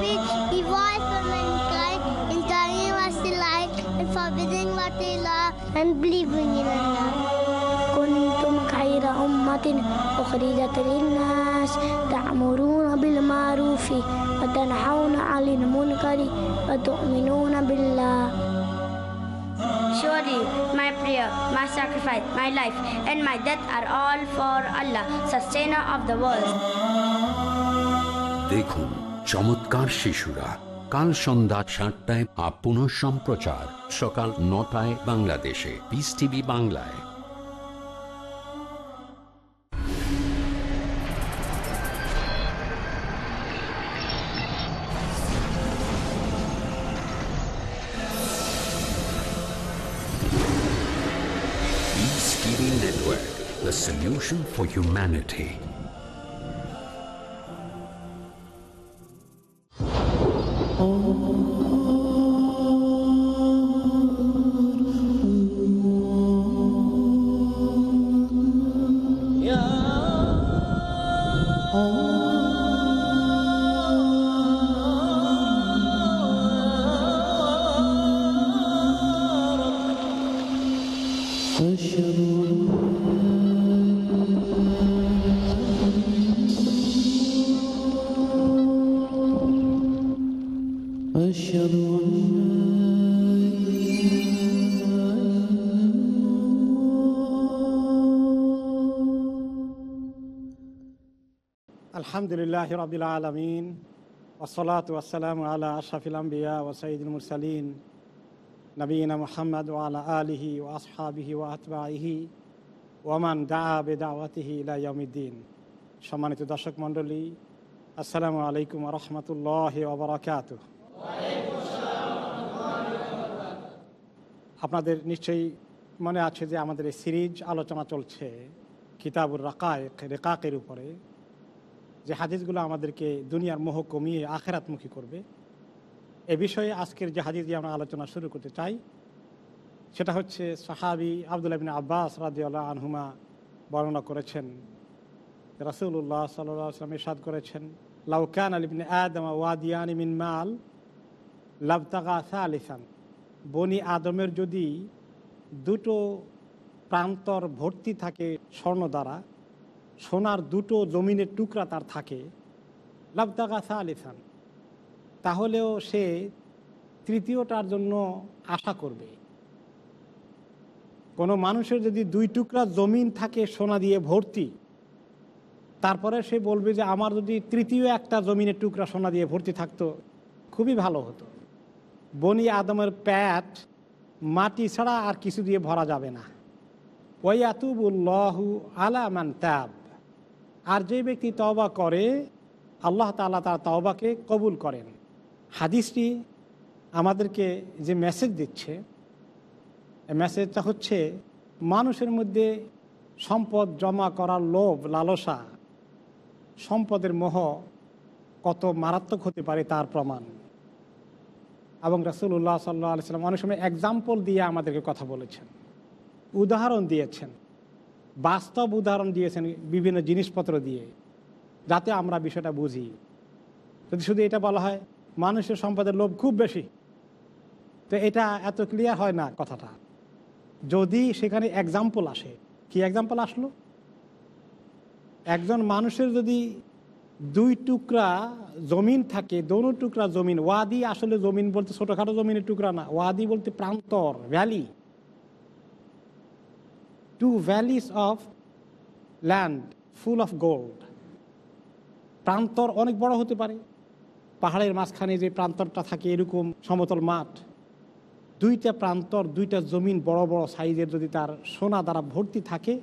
which evolved from mankind in telling and forbidding what they love and believing in Allah. أمة أخرجت للناس بالمعروف وتنحون عن المنكر وتؤمنون بالله Surely my prayer, my sacrifice, my life and my death are all for Allah, sustainer of the world. চমৎকার শিশুরা। কাল সন্ধ্যা সাতটায় আপন সম্প্রচার। সকাল নটায় বাংলাদেশে। Peace TV বাংলায়। Network, the solution for humanity. আলহামদুলিল্লাহ আলিহি ওমান দা সম্মানিত দর্শক মণ্ডলী, আসসালামু আলাইকুম রহমতুল্লাহ ওবরাকাত আপনাদের নিশ্চয়ই মনে আছে যে আমাদের এই সিরিজ আলোচনা চলছে কিতাবুর রাকায়েক, রেকাকের উপরে। যে হাদিসগুলো আমাদেরকে দুনিয়ার মোহ কমিয়ে আখেরাতমুখী করবে। এ বিষয়ে আজকের যে হাদিস দিয়ে আমরা আলোচনা শুরু করতে চাই, সেটা হচ্ছে সাহাবি আবদুল্লাহ বিন আব্বাস রাজিউল্লাহ আনহুমা বর্ণনা করেছেন। রাসুল্লাহ সাল্লাম ইরশাদ করেছেন লাউকান আলিবিন আদম ওয়াদিয়ান মিন মাল লাবতাগা আলিসান বনি আদমের যদি দুটো প্রান্তর ভর্তি থাকে স্বর্ণ দ্বারা সোনার দুটো জমিনের টুকরা তার থাকে। লাবদাগা আলিসান তাহলেও সে তৃতীয়টার জন্য আশা করবে। কোনো মানুষের যদি দুই টুকরা জমিন থাকে সোনা দিয়ে ভর্তি, তারপরে সে বলবে যে আমার যদি তৃতীয় একটা জমিনের টুকরা সোনা দিয়ে ভর্তি থাকতো, খুবই ভালো হতো। বনি আদমের প্যাট মাটি ছাড়া আর কিছু দিয়ে ভরা যাবে না। ওয়াতুবুল্লাহু আলামান তাব। আর যে ব্যক্তি তওবা করে, আল্লাহ তালা তার তওবাকে কবুল করেন। হাদিসটি আমাদেরকে যে মেসেজ দিচ্ছে মেসেজটা হচ্ছে মানুষের মধ্যে সম্পদ জমা করার লোভ, লালসা, সম্পদের মোহ কত মারাত্মক হতে পারে তার প্রমাণ। এবং রাসুল্লাহ সাল্লাহ আলিয়াল্লাম অনেক সময় এক্সাম্পল দিয়ে আমাদেরকে কথা বলেছেন। উদাহরণ দিয়েছেন। বাস্তব উদাহরণ দিয়েছেন বিভিন্ন জিনিসপত্র দিয়ে, যাতে আমরা বিষয়টা বুঝি। যদি শুধু এটা বলা হয়, মানুষের সম্পদের লোভ খুব বেশি। তো এটা এত ক্লিয়ার হয় না কথাটা। যদি সেখানে এক্সাম্পল আসে, কি এক্সাম্পল আসলো? একজন মানুষের যদি দুই টুকরা জমিন থাকে, দোনো টুকরা জমিন, ওয়াদি আসলে জমিন বলতে ছোটোখাটো জমিনের টুকরা না, ওয়াদি বলতে প্রান্তর valley to valleys of land full of gold প্রান্তর অনেক বড় হতে পারে। পাহাড়ের মাঝখানে যে প্রান্তরটা থাকে এরকম সমতল মাঠ। দুইটা প্রান্তর, দুইটা জমিন বড় বড় সাইজের যদি তার সোনা দ্বারা ভর্তি থাকে,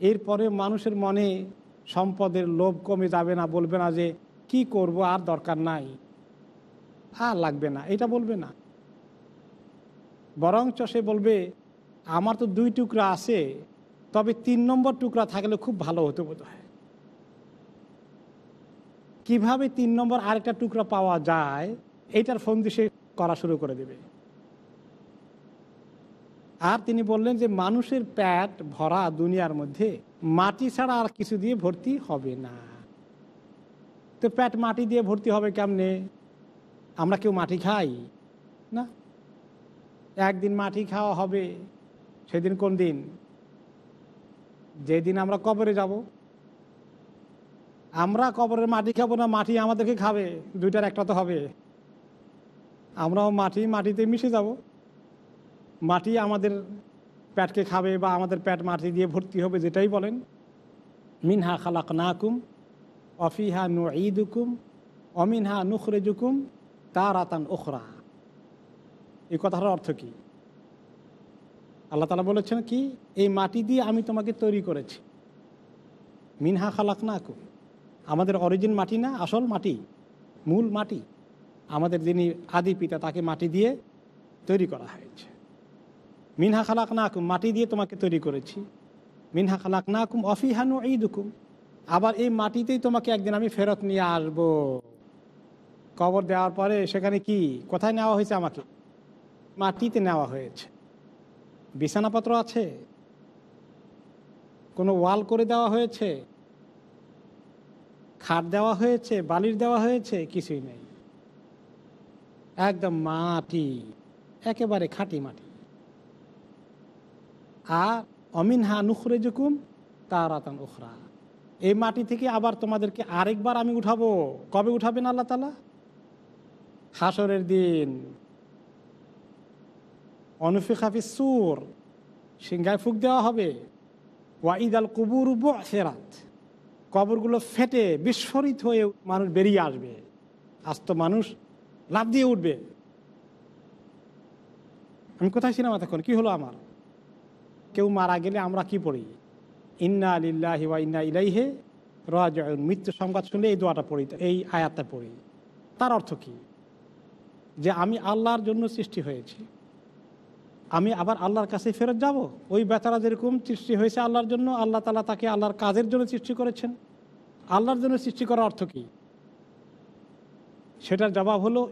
এরপরে মানুষের মনে সম্পদের লোভ কমে যাবে না, বলবে না যে কি করব, আর দরকার নাই। আর লাগবে না, এটা বলবে না। বরঞ্চ সে বলবে আমার তো দুই টুকরা আছে, তবে তিন নম্বর টুকরা থাকলে খুব ভালো হতো বোধ হয় কীভাবে তিন নম্বর আরেকটা টুকরা পাওয়া যায়, এইটার ফন্দি সে করা শুরু করে দেবে। আর তিনি বললেন যে, মানুষের প্যাট ভরা দুনিয়ার মধ্যে মাটি ছাড়া আর কিছু দিয়ে ভর্তি হবে না। তো প্যাট মাটি দিয়ে ভর্তি হবে কেমনে? আমরা কেউ মাটি খাই? না। একদিন মাটি খাওয়া হবে সেদিন কোন দিন? যেদিন আমরা কবরে যাব, আমরা কবরের মাটি খাব না, মাটি আমাদেরকে খাবে, দুইটার একটা তো হবে। আমরাও মাটি, মাটিতে মিশে যাব। মাটি আমাদের প্যাটকে খাবে বা আমাদের প্যাট মাটি দিয়ে ভর্তি হবে, যেটাই বলেন। মিনহা খালাক নাকুম অফিহা নু ঈদুকুম অমিনহা নুখরেজুকুম, তারাতান ওখরা এই কথাটার অর্থ কি? আল্লাহ তালা বলেছেন কি, এই মাটি দিয়ে আমি তোমাকে তৈরি করেছি। মিনহা খালাক না নাকুম আমাদের অরিজিন মাটি না, আসল মাটি, মূল মাটি। আমাদের যিনি আদি পিতা, তাকে মাটি দিয়ে তৈরি করা হয়েছে। মিনহা খালাক না নাকুম মাটি দিয়ে তোমাকে তৈরি করেছি। মিনহা খালাক না নাকুম অফিহানু দুকুম আবার এই মাটিতেই তোমাকে একদিন আমি ফেরত নিয়ে আসব। কবর দেওয়ার পরে সেখানে কি, কোথায় নেওয়া হয়েছে আমাকে? মাটিতে নেওয়া হয়েছে। বিছানাপত্র আছে? কোনো ওয়াল করে দেওয়া হয়েছে? খাট দেওয়া হয়েছে? বালির দেওয়া হয়েছে? কিছুই নেই। একদম মাটি, একেবারে খাঁটি মাটি। আর অমিনহা নুখরে জুকুম তারাতান উখরা। এই মাটি থেকে আবার তোমাদেরকে আরেকবার আমি উঠাবো। কবে উঠাবেন আল্লাহ তালা হাসরের দিন। অনুফিকাফি সুর, সিংহায় ফুক দেওয়া হবে। ওয়াঈদ আল কুবুর ফেরাত কবরগুলো ফেটে বিস্ফোরিত হয়ে মানুষ বেরিয়ে আসবে। আজ তো মানুষ লাভ দিয়ে উঠবে। আমি কোথায় ছিলাম এতক্ষণ? কি হলো আমার? কেউ মারা গেলে আমরা কি পড়ি? ইন্না আলিল্লাহি ওয়া ইন্না ইলাইহে রাজ মৃত্যু সংবাদ শুনলে এই দোয়াটা পড়ি, এই আয়াতটা পড়ি। তার অর্থ কি? যে আমি আল্লাহর জন্য সৃষ্টি হয়েছি। আমি আবার আল্লাহর কাছে ফেরত যাব? ওই বেচারা যেরকম সৃষ্টি হয়েছে আল্লাহর জন্য, আল্লাহ তালা তাকে আল্লাহর কাজের জন্য সৃষ্টি করেছেন। আল্লাহর জন্য সৃষ্টি করার অর্থ কী? সেটার জবাব হলো,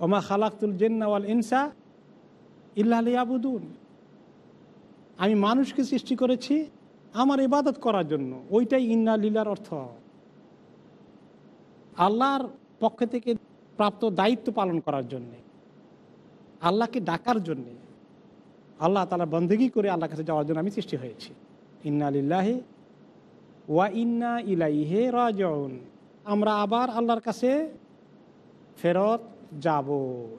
ওমা খালাকুল জেন্নাওয়াল ইনসা ইল্লা আবুদুন আমি মানুষকে সৃষ্টি করেছি আমার ইবাদত করার জন্য। ওইটাই ইন্না লীলার অর্থ। আল্লাহর পক্ষ থেকে প্রাপ্ত দায়িত্ব পালন করার জন্যে, আল্লাহকে ডাকার জন্যে আল্লাহ তালা বন্দেগি করে আল্লাহ কাছে যাওয়ার জন্য আমি সৃষ্টি হয়েছি। ইন্না লিল্লাহে ওয়া ইন্না ইলাইহে রাজন আমরা আবার আল্লাহর কাছে ফেরত যাব।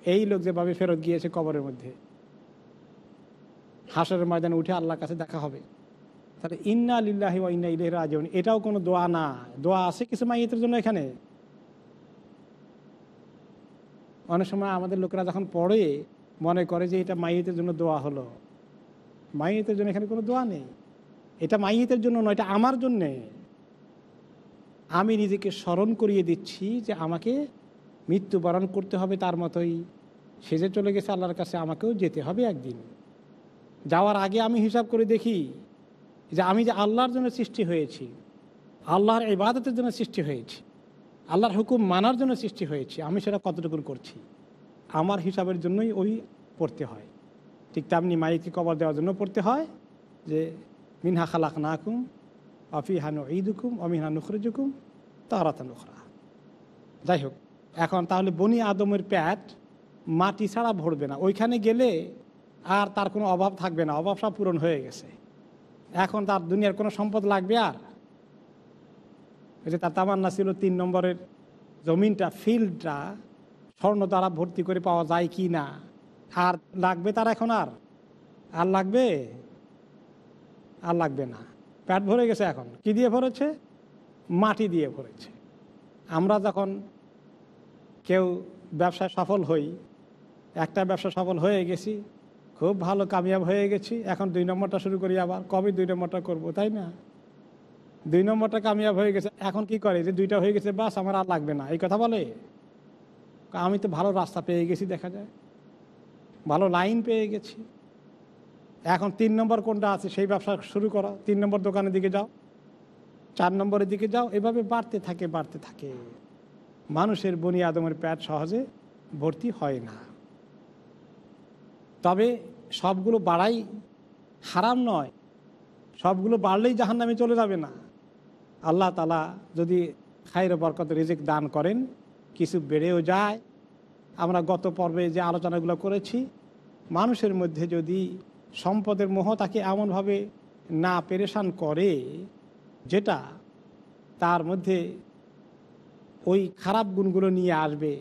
এই লোক যেভাবে ফেরত গিয়েছে কবরের মধ্যে। হাসরের ময়দানে উঠে আল্লাহর কাছে দেখা হবে। তাহলে ইন্না লিল্লাহি ওয়া ইন্না ইলাইহি রাজিউন। এটাও কোনো দোয়া না। দোয়া আছে কিছু মাইয়েতের জন্য এখানে? অনেক সময় আমাদের লোকেরা যখন পড়ে মনে করে যে এটা মাইয়েতের জন্য দোয়া হলো। মাইয়েতের জন্য এখানে কোনো দোয়া নেই। এটা মাইয়েতের জন্য নয়, এটা আমার জন্যে। আমি নিজেকে স্মরণ করিয়ে দিচ্ছি যে আমাকে মৃত্যুবরণ করতে হবে তার মতোই। সে যে চলে গেছে আল্লাহর কাছে, আমাকেও যেতে হবে একদিন। যাওয়ার আগে আমি হিসাব করে দেখি যে আমি যে আল্লাহর জন্য সৃষ্টি হয়েছি, আল্লাহর ইবাদতের জন্য সৃষ্টি হয়েছি, আল্লাহর হুকুম মানার জন্য সৃষ্টি হয়েছি, আমি সেটা কতটুকু করছি? আমার হিসাবের জন্যই ওই পড়তে হয়। ঠিক তেমনি মাইকে কবর দেওয়ার জন্য পড়তে হয় যে, মিনহা খালাক নাকুম অফি হানু ঈদুকুম অমিহা নুখরুজুকুম তারাতা নুখরা যাই হোক, এখন তাহলে বনি আদমের প্যাট মাটি ছাড়া ভরবে না। ওইখানে গেলে আর তার কোনো অভাব থাকবে না অভাব সব পূরণ হয়ে গেছে। এখন তার দুনিয়ার কোনো সম্পদ লাগবে আর? ওই যে তার তামান্না ছিল তিন নম্বরের জমিনটা, ফিল্ডটা স্বর্ণ দ্বারা ভর্তি করে পাওয়া যায় কি না? আর লাগবে তার এখন আর? আর লাগবে? আর লাগবে না। প্যাট ভরে গেছে এখন। কি দিয়ে ভরেছে? মাটি দিয়ে ভরেছে। আমরা যখন কেউ ব্যবসায় সফল হই, একটা ব্যবসা সফল হয়ে গেছি, খুব ভালো কামিয়াব হয়ে গেছি, এখন দুই নম্বরটা শুরু করি আবার। কবে দুই নম্বরটা করব, তাই না? দুই নম্বরটা কামিয়াব হয়ে গেছে। এখন কি করে? যে দুইটা হয়ে গেছে, বাস, আমার আর লাগবে না। এই কথা বলে? আমি তো ভালো রাস্তা পেয়ে গেছি, দেখা যায়। ভালো লাইন পেয়ে গেছি। এখন তিন নম্বর কোনটা আছে, সেই ব্যবসা শুরু করো। তিন নম্বর দোকানের দিকে যাও, চার নম্বরের দিকে যাও, এভাবে বাড়তে থাকে বাড়তে থাকে। মানুষের বনি আদমের প্যাট সহজে ভর্তি হয় না। তবে সবগুলো বাড়াই হারাম নয়। সবগুলো বাড়লেই জাহান নামে চলে যাবে না। আল্লাহ তালা যদি খাইর বরকত রিজিক দান করেন, কিছু বেড়েও যায় আমরা গত পর্বে যে আলোচনাগুলো করেছি, মানুষের মধ্যে যদি সম্পদের মোহ তাকে এমনভাবে না পেরেশান করে যেটা তার মধ্যে ওই খারাপ গুণগুলো নিয়ে আসবে,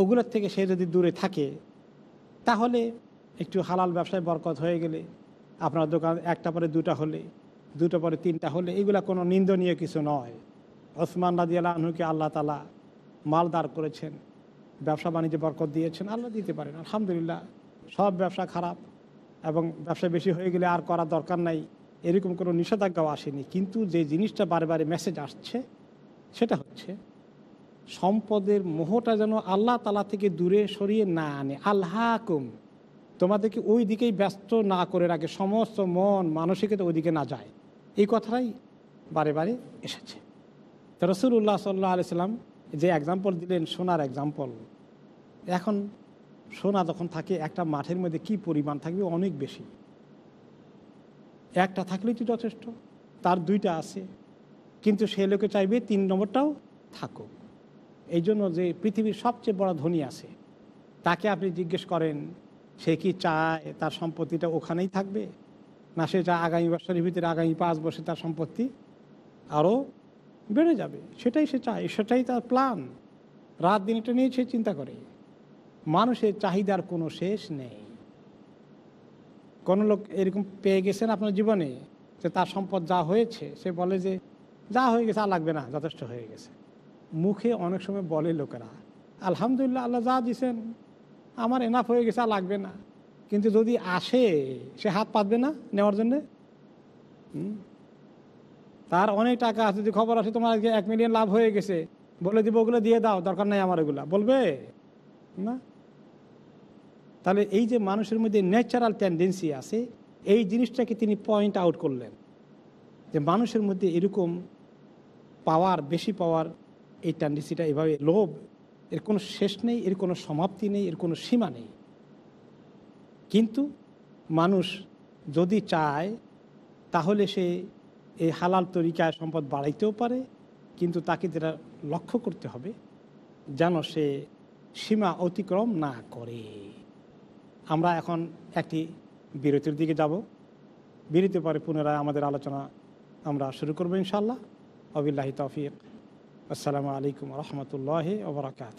ওগুলোর থেকে সে যদি দূরে থাকে, তাহলে একটু হালাল ব্যবসায় বরকত হয়ে গেলে, আপনার দোকান একটা পরে দুটা হলে, দুটো পরে তিনটা হলে, এগুলা কোনো নিন্দনীয় কিছু নয়। ওসমান রাজি আল্লাহ আনহুকে আল্লাহ তালা মালদার করেছেন। ব্যবসা বাণিজ্যে বরকত দিয়েছেন, আল্লাহ দিতে পারেন। আলহামদুলিল্লাহ, সব ব্যবসা খারাপ এবং ব্যবসা বেশি হয়ে গেলে আর করার দরকার নাই, এরকম কোনো নিষেধাজ্ঞাও আসেনি। কিন্তু যে জিনিসটা বারে মেসেজ আসছে, সেটা হচ্ছে সম্পদের মোহটা যেন আল্লাহ তালা থেকে দূরে সরিয়ে না আনে। আল্লাহকুম তোমাদেরকে ওই দিকেই ব্যস্ত না করে রাখে, সমস্ত মন, মানসিকতা ওই দিকে না যায়। এই কথাটাই বারে বারে এসেছে। রসুল্লাহ সাল্লাহ আলিয়াল্লাম যে এক্সাম্পল দিলেন, সোনার এক্সাম্পল এখন সোনা যখন থাকে, একটা মাঠের মধ্যে কি পরিমাণ থাকবে? অনেক বেশি। একটা থাকলেই তো যথেষ্ট। তার দুইটা আছে। কিন্তু সে লোকে চাইবে তিন নম্বরটাও থাকুক। এই জন্য যে পৃথিবীর সবচেয়ে বড় ধনী আছে, তাকে আপনি জিজ্ঞেস করেন, সে কি চায় তার সম্পত্তিটা ওখানেই থাকবে? না সে চায় আগামী বছরের ভিতরে আগামী পাঁচ বছর তার সম্পত্তি আরও বেড়ে যাবে, সেটাই সে চায়, সেটাই তার প্ল্যান রাত দিন এটা নিয়ে সে চিন্তা করে। মানুষের চাহিদার কোনো শেষ নেই। কোনো লোক এরকম পেয়ে গেছেন আপনার জীবনে যে তার সম্পদ যা হয়েছে, সে বলে যে, যা হয়ে গেছে আর লাগবে না, যথেষ্ট হয়ে গেছে। মুখে অনেক সময় বলে লোকেরা, আলহামদুলিল্লাহ, আল্লাহ যা দিছেন, আমার এনাফ হয়ে গেছে আর লাগবে না। কিন্তু যদি আসে, সে হাত পাতবে না নেওয়ার জন্যে? হুম? তার অনেক টাকা আছে, যদি খবর আসে তোমার আজকে এক মিলিয়ন লাভ হয়ে গেছে, বলে দিব, ওগুলো দিয়ে দাও, দরকার নাই আমার এগুলা। বলবে? না? তাহলে এই যে মানুষের মধ্যে ন্যাচারাল টেন্ডেন্সি আছে, এই জিনিসটাকে তিনি পয়েন্ট আউট করলেন, যে মানুষের মধ্যে এরকম পাওয়ার বেশি পাওয়ার এই টেন্ডেন্সিটা এভাবে লোভ, এর কোনো শেষ নেই, এর কোনো সমাপ্তি নেই, এর কোনো সীমা নেই। কিন্তু মানুষ যদি চায়, তাহলে সে এই হালাল তরিকায় সম্পদ বাড়াইতেও পারে, কিন্তু তাকে যেটা লক্ষ্য করতে হবে, যেন সে সীমা অতিক্রম না করে। আমরা এখন একটি বিরতির দিকে যাব। বিরতির পরে পুনরায় আমাদের আলোচনা আমরা শুরু করব ইনশাল্লাহ আবিল্লাহি তৌফিক। আসসালামু আলাইকুম রহমতুল্লাহ ওবরাকাত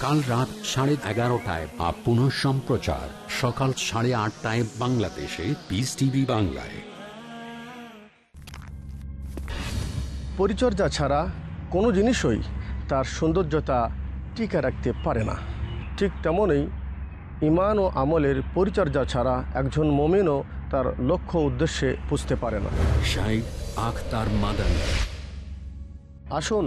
কাল রাত সাড়ে এগারোটায় বা পুনঃ সম্প্রচার। সকাল সাড়ে আটটায় বাংলাদেশে পিস টিভি বাংলায়। পরিচর্যা ছাড়া কোনো জিনিসই তার সৌন্দর্যতা টিকে রাখতে পারে না। ঠিক তেমনই ইমান ও আমলের পরিচর্যা ছাড়া একজন মমিনও তার লক্ষ্য উদ্দেশ্যে পুজতে পারে না। শাইখ আখতার মাদানী। আসুন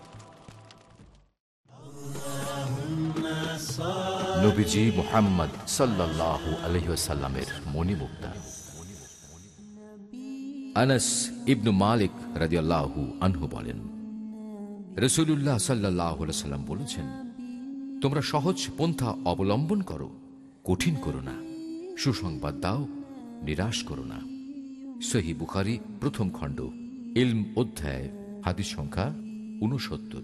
নবীজি মোহাম্মদ আনাস ইবনু মালিক আনহু বলেন সাল্লাম বলেছেন, তোমরা সহজ পন্থা অবলম্বন করো, কঠিন করো না, সুসংবাদ দাও, নিরাশ করো না। সহি বুখারি, প্রথম খণ্ড, ইলম অধ্যায়, হাদিস সংখ্যা উনসত্তর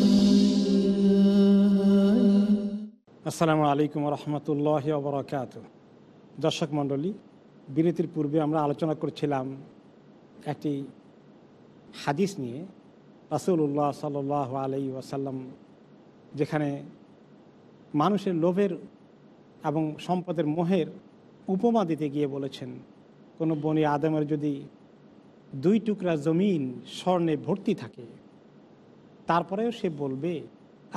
আসসালামু আলাইকুম রহমতুল্লাহ বরকাত দর্শক মণ্ডলী বিরতির পূর্বে আমরা আলোচনা করছিলাম একটি হাদিস নিয়ে রাসুল্লাহ সাল আলাই ওয়াসাল্লাম, যেখানে মানুষের লোভের এবং সম্পদের মোহের উপমা দিতে গিয়ে বলেছেন, কোনো বনি আদমের যদি দুই টুকরা জমিন স্বর্ণে ভর্তি থাকে, তারপরেও সে বলবে,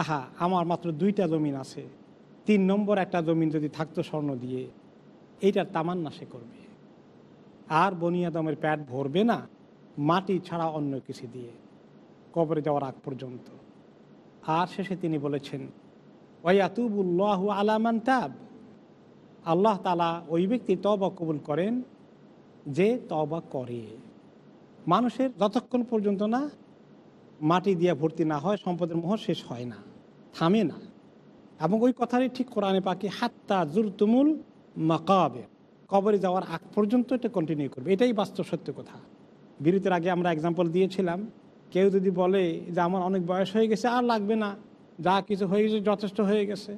আহা, আমার মাত্র দুইটা জমিন আছে। তিন নম্বর একটা জমিন যদি থাকতো স্বর্ণ দিয়ে এইটার তামান্না সে করবে। আর বনিয়াদমের প্যাট ভরবে না, মাটি ছাড়া অন্য কিছু দিয়ে, কবরে যাওয়ার আগ পর্যন্ত। আর শেষে তিনি বলেছেন ওয়াতুবুল্লাহ আলামান তাব। আল্লাহ তালা ওই ব্যক্তি তবা কবুল করেন, যে তবা করে। মানুষের যতক্ষণ পর্যন্ত না মাটি দিয়ে ভর্তি না হয়, সম্পদের মোহ শেষ হয় না, থামে না। এবং ওই কথারই ঠিক কোরআনে পাখি হাত্তা জুরতুমুল মাকাবে কবরে যাওয়ার আগ পর্যন্ত এটা কন্টিনিউ করবে। এটাই বাস্তব সত্য কথা। বিরতির আগে আমরা এক্সাম্পল দিয়েছিলাম। কেউ যদি বলে যে, আমার অনেক বয়স হয়ে গেছে, আর লাগবে না। যা কিছু হয়ে গেছে, যথেষ্ট হয়ে গেছে।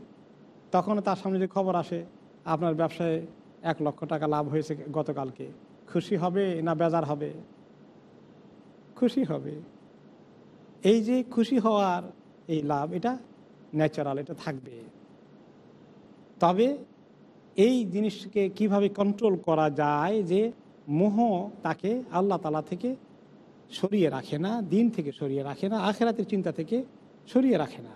তখন তার সামনে যে খবর আসে, আপনার ব্যবসায় এক লক্ষ টাকা লাভ হয়েছে গতকালকে। খুশি হবে না বেজার হবে? খুশি হবে। এই যে খুশি হওয়ার এই লাভ, এটা ন্যাচারাল এটা থাকবে। তবে এই জিনিসকে কীভাবে কন্ট্রোল করা যায় যে মোহ তাকে আল্লাহ তালা থেকে সরিয়ে রাখে না, দিন থেকে সরিয়ে রাখে না, আখেরাতের চিন্তা থেকে সরিয়ে রাখে না।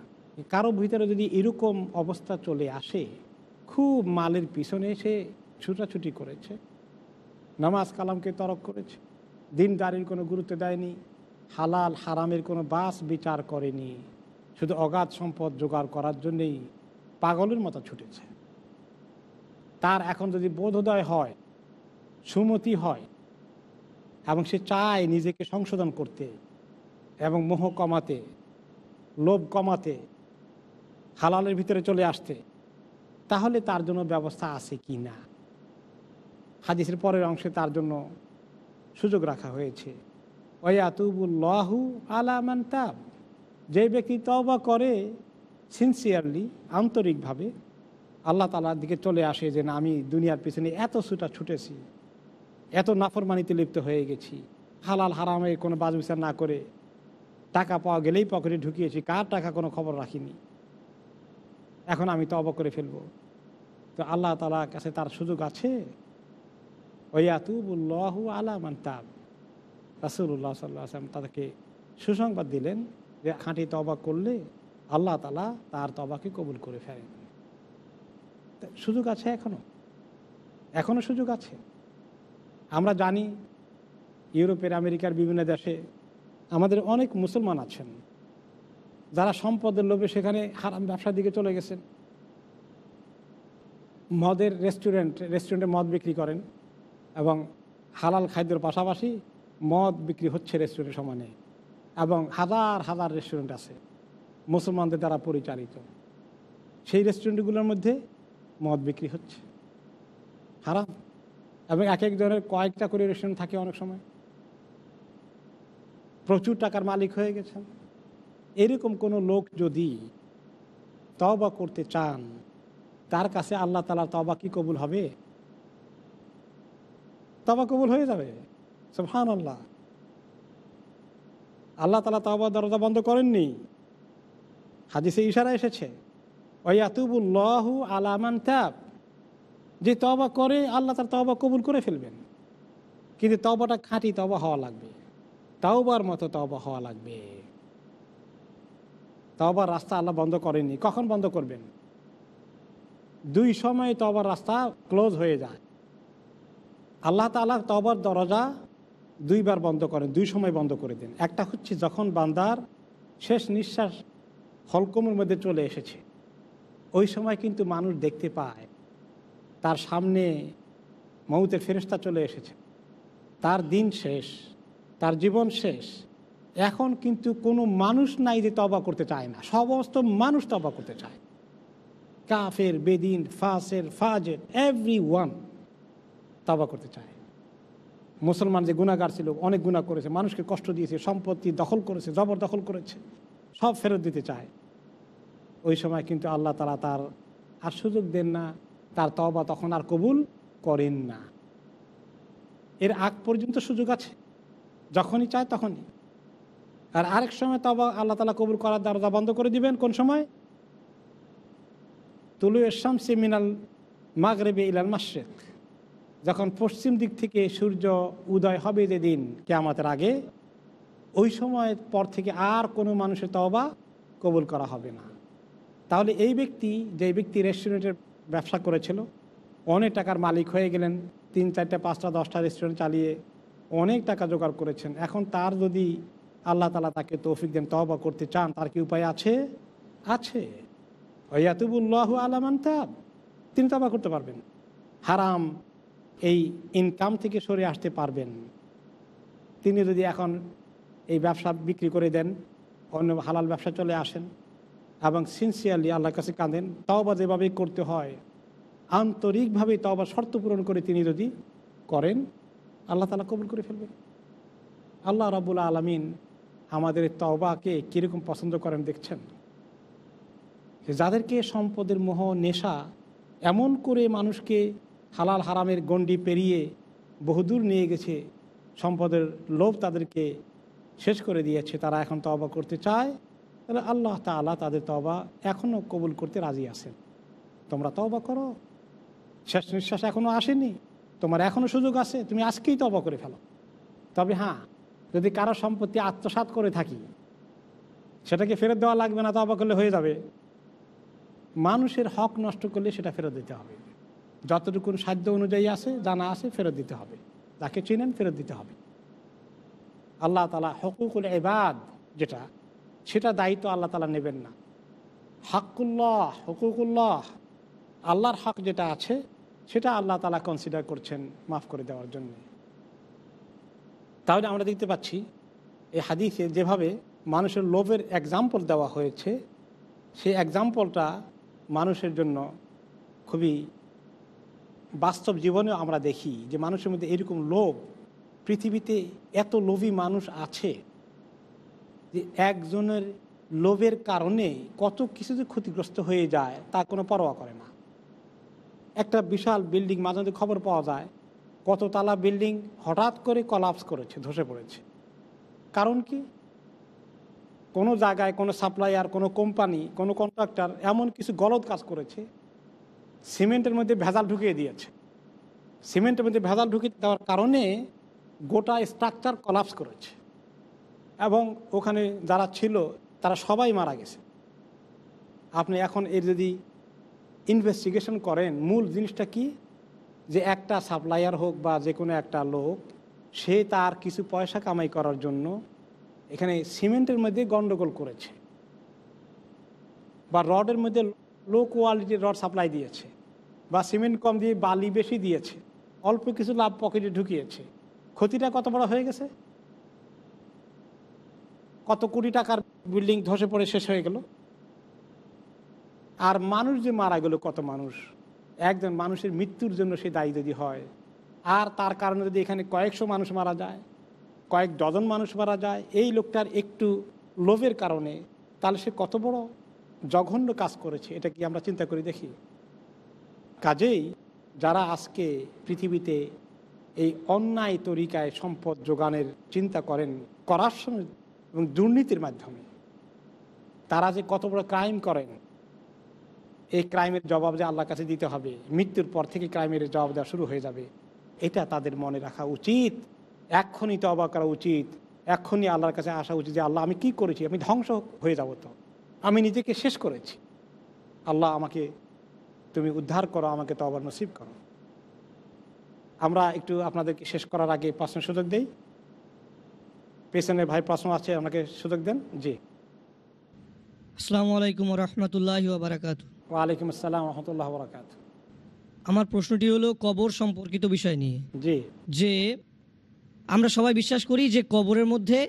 কারও ভিতরে যদি এরকম অবস্থা চলে আসে, খুব মালের পিছনে সে ছুটাছুটি করেছে, নামাজ কালামকে তরক করেছে, দিনদারির কোনো গুরুত্ব দেয়নি, হালাল, হারামের কোনো বাস বিচার করেনি। শুধু অগাধ সম্পদ জোগাড় করার জন্যেই পাগলের মতো ছুটেছে। তার এখন যদি বোধোদয় হয়, সুমতি হয়, এবং সে চায় নিজেকে সংশোধন করতে এবং মোহ কমাতে, লোভ কমাতে, হালালের ভিতরে চলে আসতে, তাহলে তার জন্য ব্যবস্থা আছে কি না? হাদিসের পরের অংশে তার জন্য সুযোগ রাখা হয়েছে। ওয়াতুবুল্লাহু আলামান তাব। যে ব্যক্তি তবা করে সিনসিয়ারলি আন্তরিকভাবে, আল্লাহ তালার দিকে চলে আসে যে, না, আমি দুনিয়ার পিছনে এত ছুটা ছুটেছি, এত নাফরমানিতে লিপ্ত হয়ে গেছি, হালাল হারামে কোনো বাজ বিচার না করে, টাকা পাওয়া গেলেই পকেটে ঢুকিয়েছি, কার টাকা কোনো খবর রাখিনি, এখন আমি তবা করে ফেলব। তো আল্লাহ তালার কাছে তার সুযোগ আছে ওয়াতুবুল্লাহু আলামান তাব রাসুল্লাহ সাল্লাহ আসলাম তাদেরকে সুসংবাদ দিলেন যে খাঁটি তবা করলে আল্লাহ তালা তার তবাকে কবুল করে ফেলেন। সুযোগ আছে এখনও? এখনও সুযোগ আছে? আমরা জানি ইউরোপের, আমেরিকার বিভিন্ন দেশে আমাদের অনেক মুসলমান আছেন। যারা সম্পদের লোভে সেখানে হারাম ব্যবসার দিকে চলে গেছেন। মদের রেস্টুরেন্ট রেস্টুরেন্টে মদ বিক্রি করেন এবং হালাল খাদ্যের পাশাপাশি মদ বিক্রি হচ্ছে রেস্টুরেন্টের সমানে। এবং হাজার হাজার রেস্টুরেন্ট আছে, মুসলমানদের দ্বারা পরিচালিত। সেই রেস্টুরেন্টগুলোর মধ্যে মদ বিক্রি হচ্ছে। হারাম। এবং এক একজনের কয়েকটা করে রেস্টুরেন্ট থাকে অনেক সময়। প্রচুর টাকার মালিক হয়ে গেছেন। এরকম কোনো লোক যদি তবা করতে চান, তার কাছে আল্লাহ তালা তবা কি কবুল হবে? তবা কবুল হয়ে যাবে। সুবহান আল্লাহ আল্লাহ তালা তবা দরজা বন্ধ করেননি। হাদিসে ইশারা এসেছে ওয়াতুবুল্লাহু আলামান তাব। যে তবা করে, আল্লাহ তার তবা কবুল করে ফেলবেন। কিন্তু তবাটা খাঁটি তবা হওয়া লাগবে, তাওবার মতো তবা হওয়া লাগবে। তবার রাস্তা আল্লাহ বন্ধ করেননি, কখন বন্ধ করবেন? দুই সময় তবার রাস্তা ক্লোজ হয়ে যায়। আল্লাহ তালা তবার দরজা দুইবার বন্ধ করেন, দুই সময় বন্ধ করে দেন। একটা হচ্ছে যখন বান্দার শেষ নিঃশ্বাস হলকমের মধ্যে চলে এসেছে, ওই সময় কিন্তু মানুষ দেখতে পায়, তার সামনে মৌতের ফেরস্তা চলে এসেছে। তার দিন শেষ, তার জীবন শেষ। এখন কিন্তু কোনো মানুষ নাই যে তবা করতে চায় না, সমস্ত মানুষ তবা করতে চায়। কাফের, বেদিন, ফাসের, ফাজের এভরি ওয়ান তবা করতে চায়। মুসলমান যে গুণাগার ছিল, অনেক গুণা করেছে, মানুষকে কষ্ট দিয়েছে, সম্পত্তি দখল করেছে জবরদখল করেছে, সব ফেরত দিতে চায়। ওই সময় কিন্তু আল্লাহ তালা তার আর সুযোগ দেন না, তার তবা তখন আর কবুল করেন না। এর আগ পর্যন্ত সুযোগ আছে, যখনই চায় তখনই। আর আরেক সময় তবা আল্লাহ তালা কবুল করার দরজা বন্ধ করে দিবেন, কোন সময়? তুলু এসাম সিমিনাল মাগরেবে ইলাল মাসেক যখন পশ্চিম দিক থেকে সূর্য উদয় হবে যে যেদিন কেয়ামতের আগে, ওই সময় পর থেকে আর কোনো মানুষের তবা কবুল করা হবে না। তাহলে এই ব্যক্তি, যে ব্যক্তি রেস্টুরেন্টের ব্যবসা করেছিল, অনেক টাকার মালিক হয়ে গেলেন, তিন চারটে, পাঁচটা, দশটা রেস্টুরেন্ট চালিয়ে অনেক টাকা জোগাড় করেছেন। এখন তার যদি আল্লাহ তালা তাকে তৌফিক দেন তবা করতে চান, তার কি উপায় আছে? আছে। ওয়াতুবুল্লাহ আলামান তাব। তিনি তবা করতে পারবেন। হারাম এই ইনকাম থেকে সরে আসতে পারবেন। তিনি যদি এখন এই ব্যবসা বিক্রি করে দেন, অন্য হালাল ব্যবসা চলে আসেন এবং সিনসিয়ারলি আল্লাহর কাছে কাঁদেন, তওবা যেভাবে করতে হয়, আন্তরিকভাবে তওবা শর্ত পূরণ করে তিনি যদি করেন, আল্লাহ তালা কবুল করে ফেলবেন। আল্লাহ রাবুল আলমিন আমাদের তওবাকে কীরকম পছন্দ করেন দেখছেন? যাদেরকে সম্পদের মোহ, নেশা এমন করে মানুষকে হালাল হারামের গণ্ডি পেরিয়ে বহুদূর নিয়ে গেছে, সম্পদের লোভ তাদেরকে শেষ করে দিয়েছে, তারা এখন তবা করতে চায়। তাহলে আল্লাহ তালা তাদের তবা এখনও কবুল করতে রাজি আছেন। তোমরা তবা করো। শেষ নিঃশ্বাস এখনও আসেনি। তোমার এখনও সুযোগ আছে, তুমি আজকেই তবা করে ফেলো। তবে হ্যাঁ যদি কারও সম্পত্তি আত্মসাত করে থাকি, সেটাকে ফেরত দেওয়া লাগবে না তবা করলে হয়ে যাবে। মানুষের হক নষ্ট করলে সেটা ফেরত দিতে হবে। যতটুকুন সাধ্য অনুযায়ী আছে, জানা আছে, ফেরত দিতে হবে। যাকে চিনেন, ফেরত দিতে হবে। আল্লাহ তালা হকুকুল এবাদ যেটা, সেটা দায়িত্ব আল্লাহ তালা নেবেন না। হাক্কুল্লাহ, হকুকুল্লাহ, আল্লাহর হক যেটা আছে, সেটা আল্লাহ তালা কনসিডার করছেন মাফ করে দেওয়ার জন্য। তাহলে আমরা দেখতে পাচ্ছি, এই হাদিসে যেভাবে মানুষের লোভের এক্সাম্পল দেওয়া হয়েছে, সেই এক্সাম্পলটা মানুষের জন্য খুবই বাস্তব জীবনেও আমরা দেখি যে মানুষের মধ্যে এরকম লোভ, পৃথিবীতে এত লোভী মানুষ আছে যে একজনের লোভের কারণে কত কিছু যে ক্ষতিগ্রস্ত হয়ে যায় তা কোনো পরোয়া করে না। একটা বিশাল বিল্ডিং, মাঝে মাঝে খবর পাওয়া যায়, কত তালা বিল্ডিং হঠাৎ করে কলাপস করেছে, ধসে পড়েছে। কারণ কি? কোনো জায়গায় কোনো সাপ্লায়ার, কোনো কোম্পানি, কোনো কন্ট্রাক্টর এমন কিছু গলদ কাজ করেছে সিমেন্টের মধ্যে ভেজাল ঢুকিয়ে দিয়েছে। সিমেন্টের মধ্যে ভেজাল ঢুকিয়ে দেওয়ার কারণে গোটা স্ট্রাকচার কলাপস করেছে। এবং ওখানে যারা ছিল, তারা সবাই মারা গেছে। আপনি এখন এর যদি ইনভেস্টিগেশন করেন, মূল জিনিসটা কি? যে একটা সাপ্লায়ার হোক বা যে কোনো একটা লোক, সে তার কিছু পয়সা কামাই করার জন্য এখানে সিমেন্টের মধ্যে গন্ডগোল করেছে। বা রডের মধ্যে লো কোয়ালিটির রড সাপ্লাই দিয়েছে বা সিমেন্ট কম দিয়ে বালি বেশি দিয়েছে, অল্প কিছু লাভ পকেটে ঢুকিয়েছে। ক্ষতিটা কত বড় হয়ে গেছে? কত কোটি টাকার বিল্ডিং ধসে পড়ে শেষ হয়ে গেল? আর মানুষ যে মারা গেল, কত মানুষ? একজন মানুষের মৃত্যুর জন্য সে দায়ী যদি হয়, আর তার কারণে যদি এখানে কয়েকশো মানুষ মারা যায়, কয়েক ডজন মানুষ মারা যায়, এই লোকটার একটু লোভের কারণে, তাহলে সে কত বড়? জঘন্য কাজ করেছে, এটা কি আমরা চিন্তা করে দেখি? কাজেই যারা আজকে পৃথিবীতে এই অন্যায় তরিকায় সম্পদ যোগানের চিন্তা করেন, করাপশন এবং দুর্নীতির মাধ্যমে, তারা যে কত বড় ক্রাইম করেন, এই ক্রাইমের জবাব যে আল্লাহর কাছে দিতে হবে, মৃত্যুর পর থেকে ক্রাইমের জবাব দেওয়া শুরু হয়ে যাবে, এটা তাদের মনে রাখা উচিত। এক্ষুনি তবা করা উচিত, এক্ষুনি আল্লাহর কাছে আসা উচিত যে, আল্লাহ আমি কি করেছি? আমি ধ্বংস হয়ে যাব তো। আমি নিজেকে শেষ করেছি। আল্লাহ আমাকে তুমি উদ্ধার করো আমাকে তো আবার নসিব করো। আমরা একটু আপনাদেরকে শেষ করার আগে প্রশ্ন সুযোগ দেই। পেছনে ভাই প্রশ্ন আছে আমাকে সুযোগ দেন? জি। আসসালামু আলাইকুম রহমতুল্লাহ বারাকাত ওয়ালাইকুম আসসালাম রহমতুল্লাহ বরাকাত আমার প্রশ্নটি হলো কবর সম্পর্কিত বিষয় নিয়ে। জি। যে আমরা সবাই বিশ্বাস করি যে কবরের মধ্যে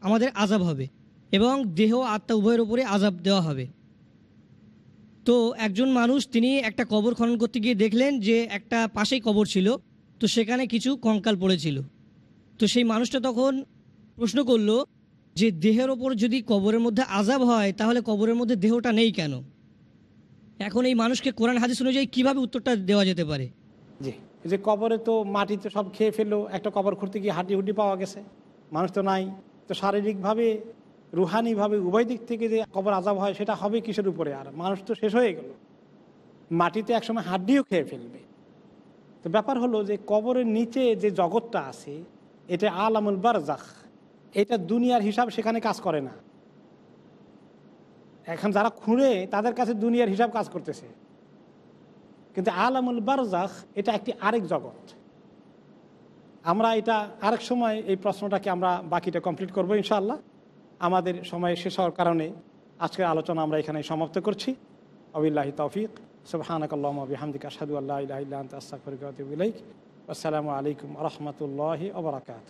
আমাদের আজাব হবে। এবং দেহ আত্মা উভয়ের উপরে আজাব দেওয়া হবে। তো একজন মানুষ তিনি একটা কবর খনন করতে গিয়ে দেখলেন যে একটা পাশেই কবর ছিল, তো সেখানে কিছু কঙ্কাল পড়েছিল। তো সেই মানুষটা তখন প্রশ্ন করল যে দেহের ওপর যদি কবরের মধ্যে আজাব হয়, তাহলে কবরের মধ্যে দেহটা নেই কেন? এখন এই মানুষকে কোরআন হাদিস অনুযায়ী কীভাবে উত্তরটা দেওয়া যেতে পারে? জি যে কবরে তো মাটিতে সব খেয়ে ফেলল, একটা কবর খুঁড়তে গিয়ে হাড্ডি হুড্ডি পাওয়া গেছে। মানুষ তো নাই। তো শারীরিকভাবে রুহানিভাবে উভয় দিক থেকে যে কবর আজাব হয়, সেটা হবে কিসের উপরে? আর মানুষ তো শেষ হয়ে গেল। মাটিতে একসময় হাড্ডিও খেয়ে ফেলবে। তো ব্যাপার হলো যে কবরের নিচে যে জগৎটা আছে, এটা আলামুল বারজাখ। এটা দুনিয়ার হিসাব সেখানে কাজ করে না। এখন যারা খুঁড়ে, তাদের কাছে দুনিয়ার হিসাব কাজ করতেছে। কিন্তু আলামুল বারজাখ, এটা একটি আরেক জগৎ। আমরা এটা আরেক সময় এই প্রশ্নটাকে আমরা বাকিটা কমপ্লিট করব ইনশাআল্লাহ। আমাদের সময় শেষ হওয়ার কারণে আজকের আলোচনা আমরা এখানে সমাপ্ত করছি। আবিল্লাহি তৌফিক। সুবাহানকাল্লাহামদিক আসাদু আল্লাহ আস্তাফরিক আসসালামু আলাইকুম রহমতুল্লাহ ওবরাকাত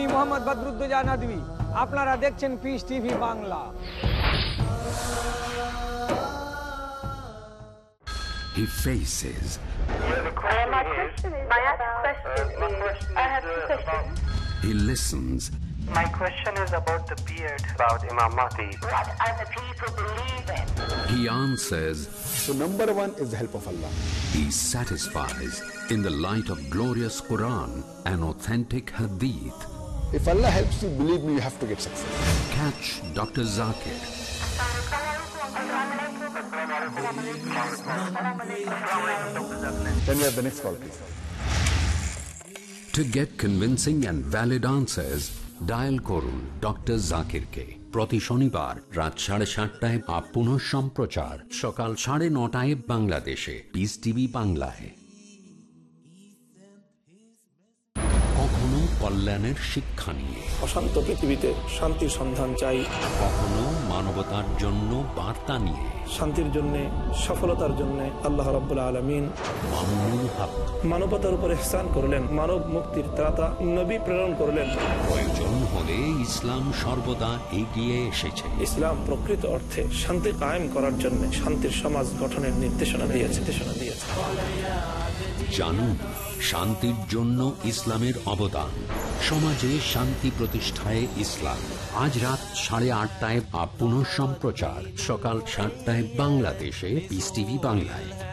আমি মোহাম্মদ বদরুদ্দোজা নদী আপনারা দেখছেন Peace TV Bangla He faces. My question is, my question is, I have two questions. He listens. My question is about the beard, about Imam Mahdi. What are the people believe in? He answers. So number one is the help of Allah. He satisfies in the light of glorious Quran and authentic Hadith. If Allah helps you, believe me, you have to get success. Catch Dr. Zakir. Then you have the next call, please. To get convincing and valid answers, dial করুন doctor জাকিরকে প্রতি শনিবার রাত সাড়ে সাতটায় up পুনঃ সম্প্রচার সকাল সাড়ে নটায় বাংলাদেশে পিস টিভি বাংলায় কল্যাণের শিক্ষা নিয়ে। অশান্ত পৃথিবীতে শান্তির সন্ধান চাই। কখনো মানবতার জন্য বার্তা নিয়ে। শান্তির জন্য সফলতার জন্য আল্লাহ রাব্বুল আলমিন মামুনুল হক। মানবতার উপর ইহসান করলেন মানব মুক্তির ত্রাতা নবী প্রেরণ করলেন। প্রয়োজন হলে ইসলাম সর্বদা এগিয়ে এসেছে? ইসলাম প্রকৃত অর্থে শান্তি কায়েম করার জন্য শান্তির সমাজ গঠনের নির্দেশনা দিয়েছে নির্দেশনা দিয়েছে। জানুন। শান্তির জন্য ইসলামের অবদান। সমাজে শান্তি প্রতিষ্ঠায় ইসলাম। আজ রাত সাড়ে আটটায় আপ সম্প্রচার সকাল সাতটায় বাংলাদেশে পিস টিভি বাংলায়।